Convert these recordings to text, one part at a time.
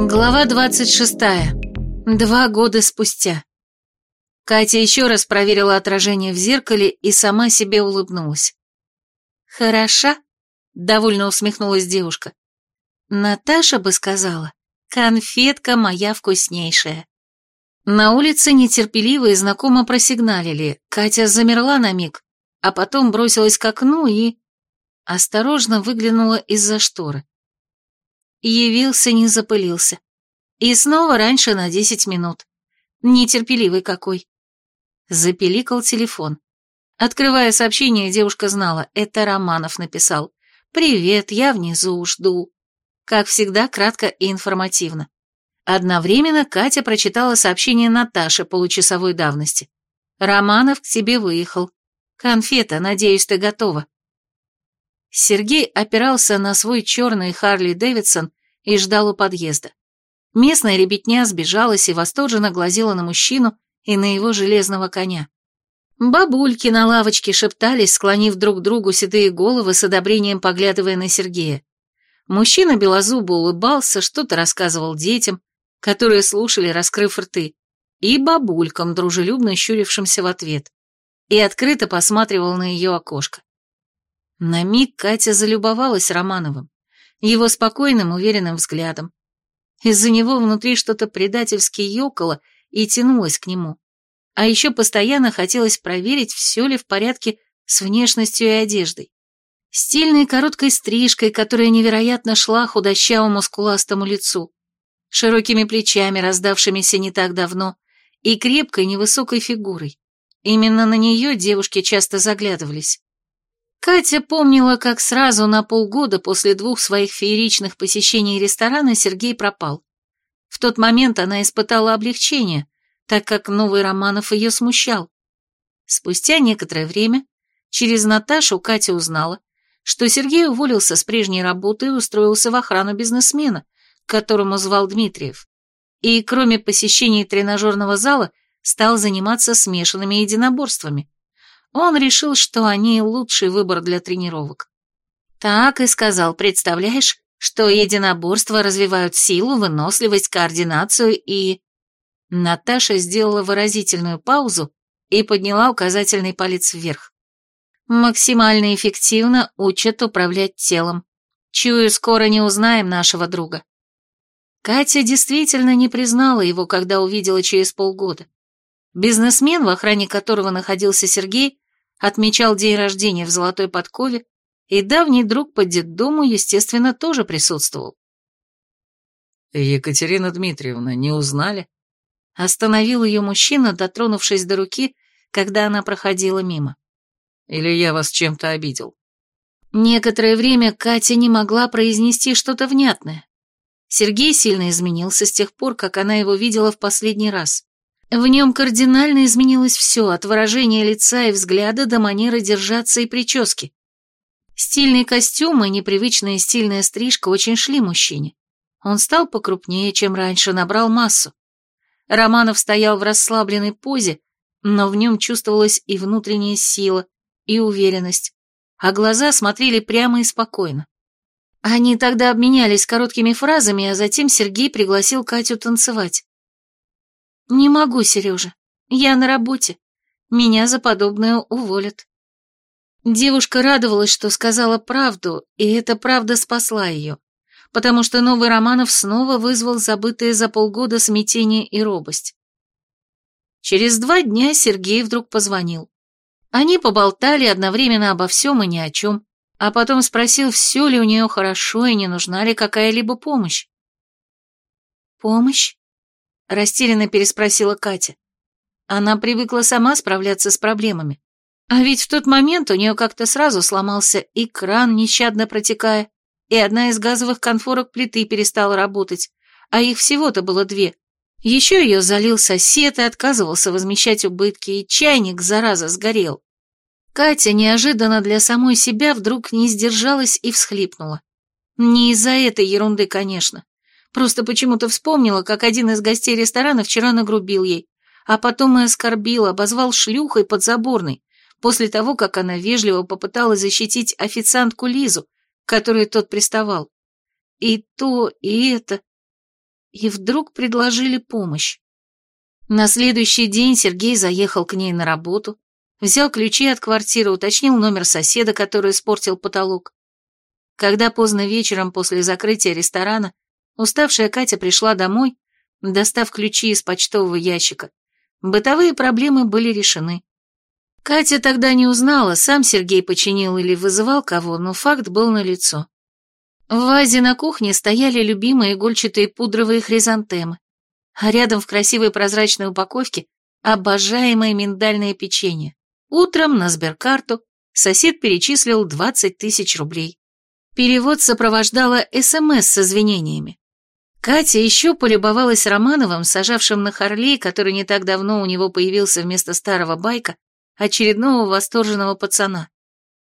Глава 26. Два года спустя. Катя еще раз проверила отражение в зеркале и сама себе улыбнулась. «Хороша?» — довольно усмехнулась девушка. «Наташа бы сказала, конфетка моя вкуснейшая». На улице нетерпеливо и знакомо просигналили. Катя замерла на миг, а потом бросилась к окну и... Осторожно выглянула из-за шторы. Явился, не запылился. И снова раньше на десять минут. Нетерпеливый какой. Запеликал телефон. Открывая сообщение, девушка знала, это Романов написал. «Привет, я внизу, жду». Как всегда, кратко и информативно. Одновременно Катя прочитала сообщение Наташи получасовой давности. «Романов к тебе выехал. Конфета, надеюсь, ты готова». Сергей опирался на свой черный Харли Дэвидсон и ждал у подъезда. Местная ребятня сбежалась и восторженно глазела на мужчину и на его железного коня. Бабульки на лавочке шептались, склонив друг другу седые головы с одобрением поглядывая на Сергея. Мужчина белозубо улыбался, что-то рассказывал детям, которые слушали, раскрыв рты, и бабулькам, дружелюбно щурившимся в ответ, и открыто посматривал на ее окошко. На миг Катя залюбовалась Романовым, его спокойным, уверенным взглядом. Из-за него внутри что-то предательски ёкало и тянулось к нему. А еще постоянно хотелось проверить, все ли в порядке с внешностью и одеждой. Стильной короткой стрижкой, которая невероятно шла худощавому скуластому лицу, широкими плечами, раздавшимися не так давно, и крепкой невысокой фигурой. Именно на нее девушки часто заглядывались. Катя помнила, как сразу на полгода после двух своих фееричных посещений ресторана Сергей пропал. В тот момент она испытала облегчение, так как новый Романов ее смущал. Спустя некоторое время через Наташу Катя узнала, что Сергей уволился с прежней работы и устроился в охрану бизнесмена, которому звал Дмитриев. И кроме посещения тренажерного зала стал заниматься смешанными единоборствами. Он решил, что они лучший выбор для тренировок. Так и сказал, представляешь, что единоборства развивают силу, выносливость, координацию и... Наташа сделала выразительную паузу и подняла указательный палец вверх. Максимально эффективно учат управлять телом. Чую, скоро не узнаем нашего друга. Катя действительно не признала его, когда увидела через полгода. Бизнесмен, в охране которого находился Сергей, отмечал день рождения в Золотой Подкове, и давний друг по детдому, естественно, тоже присутствовал. «Екатерина Дмитриевна, не узнали?» Остановил ее мужчина, дотронувшись до руки, когда она проходила мимо. «Или я вас чем-то обидел?» Некоторое время Катя не могла произнести что-то внятное. Сергей сильно изменился с тех пор, как она его видела в последний раз. В нем кардинально изменилось все, от выражения лица и взгляда до манеры держаться и прически. Стильный костюм и непривычная стильная стрижка очень шли мужчине. Он стал покрупнее, чем раньше, набрал массу. Романов стоял в расслабленной позе, но в нем чувствовалась и внутренняя сила, и уверенность, а глаза смотрели прямо и спокойно. Они тогда обменялись короткими фразами, а затем Сергей пригласил Катю танцевать. «Не могу, Сережа. Я на работе. Меня за подобное уволят». Девушка радовалась, что сказала правду, и эта правда спасла ее, потому что новый Романов снова вызвал забытые за полгода смятение и робость. Через два дня Сергей вдруг позвонил. Они поболтали одновременно обо всем и ни о чем, а потом спросил, все ли у нее хорошо и не нужна ли какая-либо помощь. «Помощь?» Растерянно переспросила Катя. Она привыкла сама справляться с проблемами. А ведь в тот момент у нее как-то сразу сломался и кран, нещадно протекая, и одна из газовых конфорок плиты перестала работать, а их всего-то было две. Еще ее залил сосед и отказывался возмещать убытки, и чайник, зараза, сгорел. Катя неожиданно для самой себя вдруг не сдержалась и всхлипнула. Не из-за этой ерунды, конечно. Просто почему-то вспомнила, как один из гостей ресторана вчера нагрубил ей, а потом и оскорбил, обозвал шлюхой подзаборной, после того, как она вежливо попыталась защитить официантку Лизу, которой тот приставал. И то, и это. и вдруг предложили помощь. На следующий день Сергей заехал к ней на работу, взял ключи от квартиры, уточнил номер соседа, который испортил потолок. Когда поздно вечером после закрытия ресторана уставшая Катя пришла домой, достав ключи из почтового ящика, бытовые проблемы были решены. Катя тогда не узнала, сам Сергей починил или вызывал кого, но факт был налицо. В вазе на кухне стояли любимые игольчатые пудровые хризантемы, а рядом в красивой прозрачной упаковке обожаемое миндальное печенье. Утром на сберкарту сосед перечислил 20 тысяч рублей. Перевод сопровождала СМС с извинениями. Катя еще полюбовалась Романовым, сажавшим на Харлей, который не так давно у него появился вместо старого байка, очередного восторженного пацана.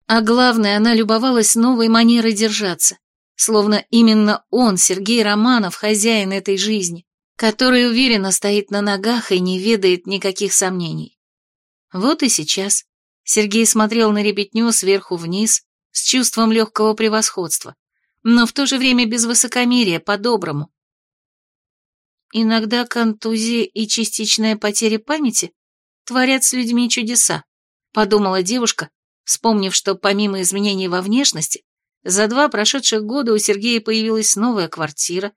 А главное, она любовалась новой манерой держаться, словно именно он, Сергей Романов, хозяин этой жизни, который уверенно стоит на ногах и не ведает никаких сомнений. Вот и сейчас Сергей смотрел на ребятню сверху вниз с чувством легкого превосходства, но в то же время без высокомерия, по-доброму. Иногда контузия и частичная потеря памяти творят с людьми чудеса, подумала девушка, вспомнив, что помимо изменений во внешности, за два прошедших года у Сергея появилась новая квартира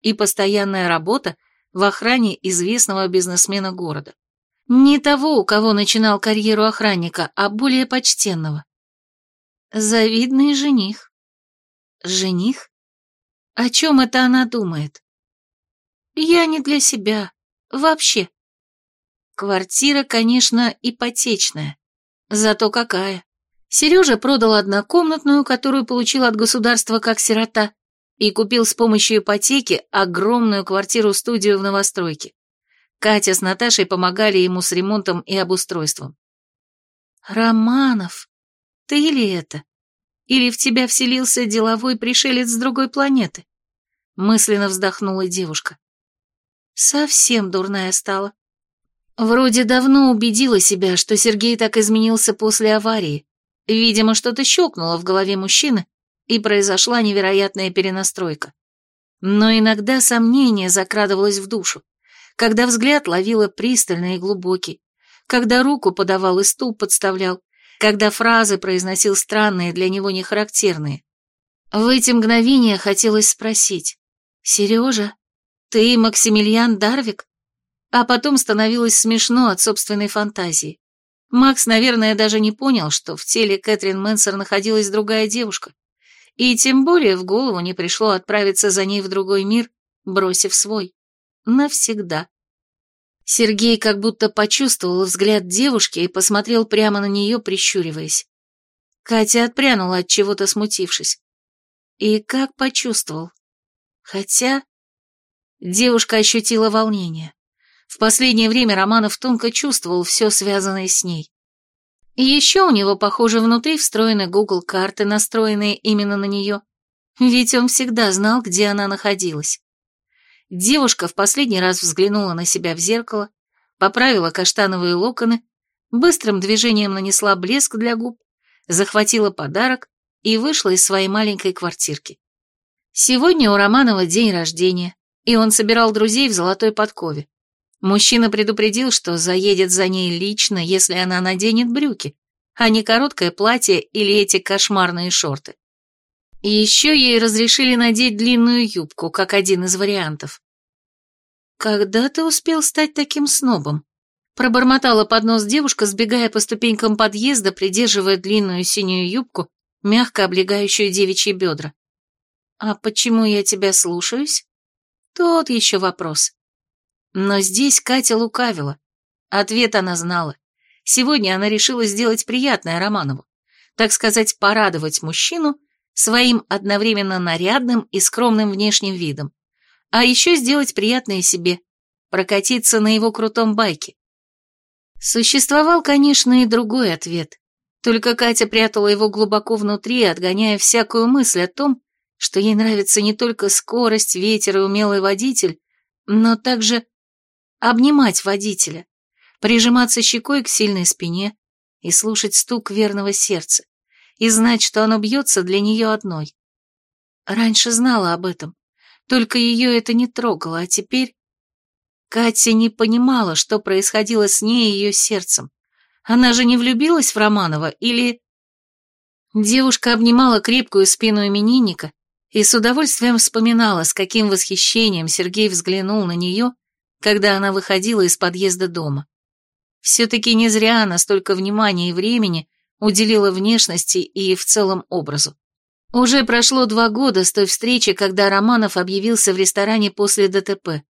и постоянная работа в охране известного бизнесмена города. Не того, у кого начинал карьеру охранника, а более почтенного. Завидный жених. Жених? О чем это она думает? Я не для себя. Вообще. Квартира, конечно, ипотечная. Зато какая. Сережа продал однокомнатную, которую получил от государства как сирота, и купил с помощью ипотеки огромную квартиру-студию в новостройке. Катя с Наташей помогали ему с ремонтом и обустройством. «Романов, ты ли это? Или в тебя вселился деловой пришелец с другой планеты?» Мысленно вздохнула девушка. Совсем дурная стала. Вроде давно убедила себя, что Сергей так изменился после аварии. Видимо, что-то щелкнуло в голове мужчины, и произошла невероятная перенастройка. Но иногда сомнение закрадывалось в душу, когда взгляд ловила пристальный и глубокий, когда руку подавал и стул подставлял, когда фразы произносил странные, для него нехарактерные. В эти мгновения хотелось спросить, «Сережа, ты Максимилиан Дарвик?» А потом становилось смешно от собственной фантазии. Макс, наверное, даже не понял, что в теле Кэтрин Мэнсер находилась другая девушка. И тем более в голову не пришло отправиться за ней в другой мир, бросив свой. Навсегда. Сергей как будто почувствовал взгляд девушки и посмотрел прямо на нее, прищуриваясь. Катя отпрянула от чего-то, смутившись. И как почувствовал. Хотя... Девушка ощутила волнение. В последнее время Романов тонко чувствовал все связанное с ней. И еще у него, похоже, внутри встроены Google карты, настроенные именно на нее. Ведь он всегда знал, где она находилась. Девушка в последний раз взглянула на себя в зеркало, поправила каштановые локоны, быстрым движением нанесла блеск для губ, захватила подарок и вышла из своей маленькой квартирки. Сегодня у Романова день рождения, и он собирал друзей в золотой подкове. Мужчина предупредил, что заедет за ней лично, если она наденет брюки, а не короткое платье или эти кошмарные шорты. И еще ей разрешили надеть длинную юбку, как один из вариантов. «Когда ты успел стать таким снобом?» Пробормотала под нос девушка, сбегая по ступенькам подъезда, придерживая длинную синюю юбку, мягко облегающую девичьи бедра. «А почему я тебя слушаюсь?» Тот еще вопрос. Но здесь Катя лукавила. Ответ она знала. Сегодня она решила сделать приятное Романову. Так сказать, порадовать мужчину своим одновременно нарядным и скромным внешним видом. А еще сделать приятное себе, прокатиться на его крутом байке. Существовал, конечно, и другой ответ. Только Катя прятала его глубоко внутри, отгоняя всякую мысль о том, что ей нравится не только скорость, ветер и умелый водитель, но также обнимать водителя, прижиматься щекой к сильной спине и слушать стук верного сердца, и знать, что оно бьется для нее одной. Раньше знала об этом, Только ее это не трогало, а теперь... Катя не понимала, что происходило с ней и ее сердцем. Она же не влюбилась в Романова или... Девушка обнимала крепкую спину именинника и с удовольствием вспоминала, с каким восхищением Сергей взглянул на нее, когда она выходила из подъезда дома. Все-таки не зря она столько внимания и времени уделила внешности и в целом образу. Уже прошло два года с той встречи, когда Романов объявился в ресторане после ДТП.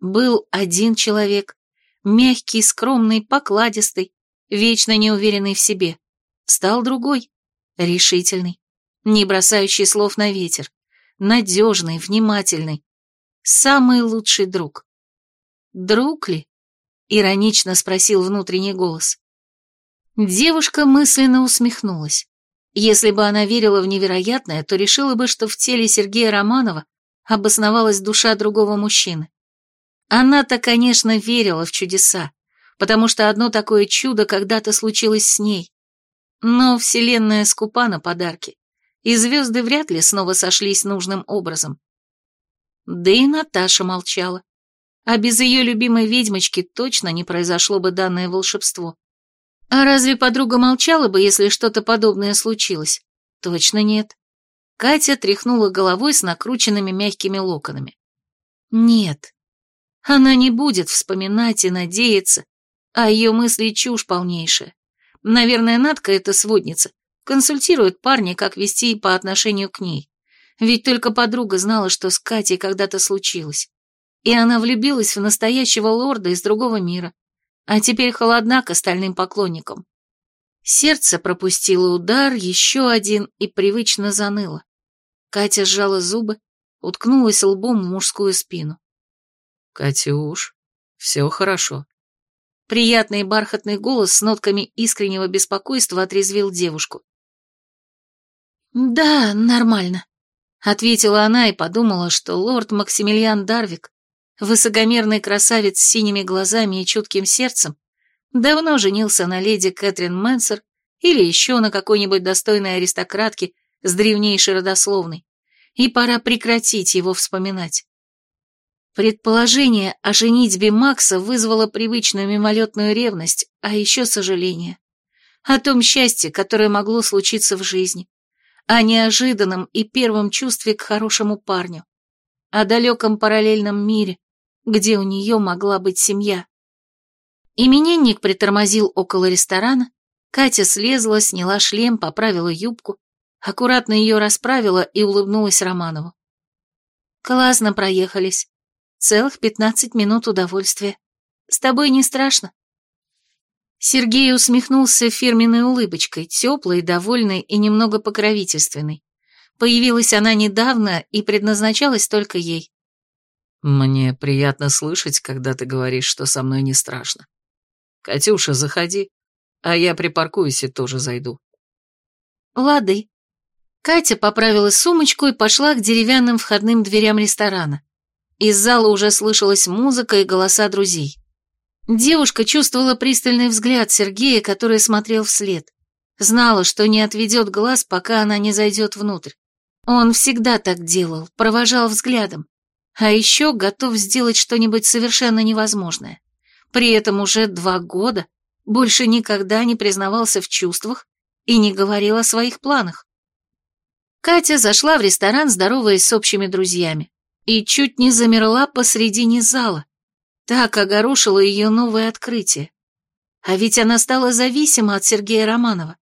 Был один человек, мягкий, скромный, покладистый, вечно неуверенный в себе. Стал другой, решительный, не бросающий слов на ветер, надежный, внимательный, самый лучший друг. Друг ли? Иронично спросил внутренний голос. Девушка мысленно усмехнулась. Если бы она верила в невероятное, то решила бы, что в теле Сергея Романова обосновалась душа другого мужчины. Она-то, конечно, верила в чудеса, потому что одно такое чудо когда-то случилось с ней. Но Вселенная скупа на подарки, и звезды вряд ли снова сошлись нужным образом. Да и Наташа молчала. А без ее любимой ведьмочки точно не произошло бы данное волшебство. А разве подруга молчала бы, если что-то подобное случилось? Точно нет. Катя тряхнула головой с накрученными мягкими локонами. Нет, она не будет вспоминать и надеяться, а ее мысли чушь полнейшая. Наверное, Надка, эта сводница, консультирует парня, как вести по отношению к ней. Ведь только подруга знала, что с Катей когда-то случилось. И она влюбилась в настоящего лорда из другого мира, а теперь холодна к остальным поклонникам. Сердце пропустило удар, еще один, и привычно заныло. Катя сжала зубы, уткнулась лбом в мужскую спину. «Катюш, все хорошо». Приятный бархатный голос с нотками искреннего беспокойства отрезвил девушку. «Да, нормально», — ответила она и подумала, что лорд Максимилиан Дарвик, высокомерный красавец с синими глазами и чутким сердцем, давно женился на леди Кэтрин Мэнсер или еще на какой-нибудь достойной аристократке с древнейшей родословной, и пора прекратить его вспоминать. Предположение о женитьбе Макса вызвало привычную мимолетную ревность, а еще сожаление. О том счастье, которое могло случиться в жизни. О неожиданном и первом чувстве к хорошему парню. О далеком параллельном мире, где у нее могла быть семья. Именинник притормозил около ресторана, Катя слезла, сняла шлем, поправила юбку, аккуратно ее расправила и улыбнулась Романову. «Классно проехались. Целых пятнадцать минут удовольствия. С тобой не страшно?» Сергей усмехнулся фирменной улыбочкой, теплой, довольной и немного покровительственной. Появилась она недавно и предназначалась только ей. «Мне приятно слышать, когда ты говоришь, что со мной не страшно. Катюша, заходи, а я припаркуюсь и тоже зайду». «Лады». Катя поправила сумочку и пошла к деревянным входным дверям ресторана. Из зала уже слышалась музыка и голоса друзей. Девушка чувствовала пристальный взгляд Сергея, который смотрел вслед. Знала, что не отведет глаз, пока она не зайдет внутрь. Он всегда так делал, провожал взглядом. А еще готов сделать что-нибудь совершенно невозможное. При этом уже два года больше никогда не признавался в чувствах и не говорил о своих планах. Катя зашла в ресторан, здороваясь с общими друзьями и чуть не замерла посредине зала. Так огорошило ее новое открытие. А ведь она стала зависима от Сергея Романова.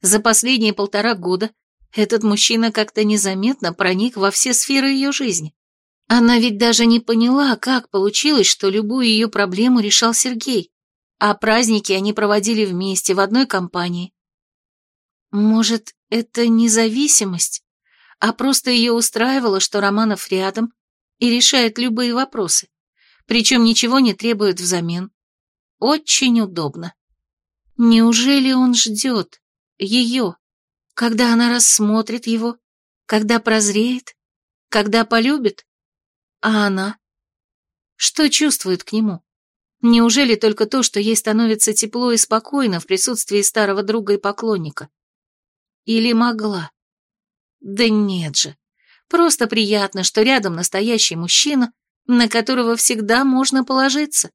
За последние полтора года этот мужчина как-то незаметно проник во все сферы ее жизни. Она ведь даже не поняла, как получилось, что любую ее проблему решал Сергей, а праздники они проводили вместе, в одной компании. Может, это независимость, а просто ее устраивало, что Романов рядом, и решает любые вопросы, причем ничего не требует взамен. Очень удобно. Неужели он ждет ее, когда она рассмотрит его, когда прозреет, когда полюбит? А она? Что чувствует к нему? Неужели только то, что ей становится тепло и спокойно в присутствии старого друга и поклонника? Или могла? Да нет же. Просто приятно, что рядом настоящий мужчина, на которого всегда можно положиться.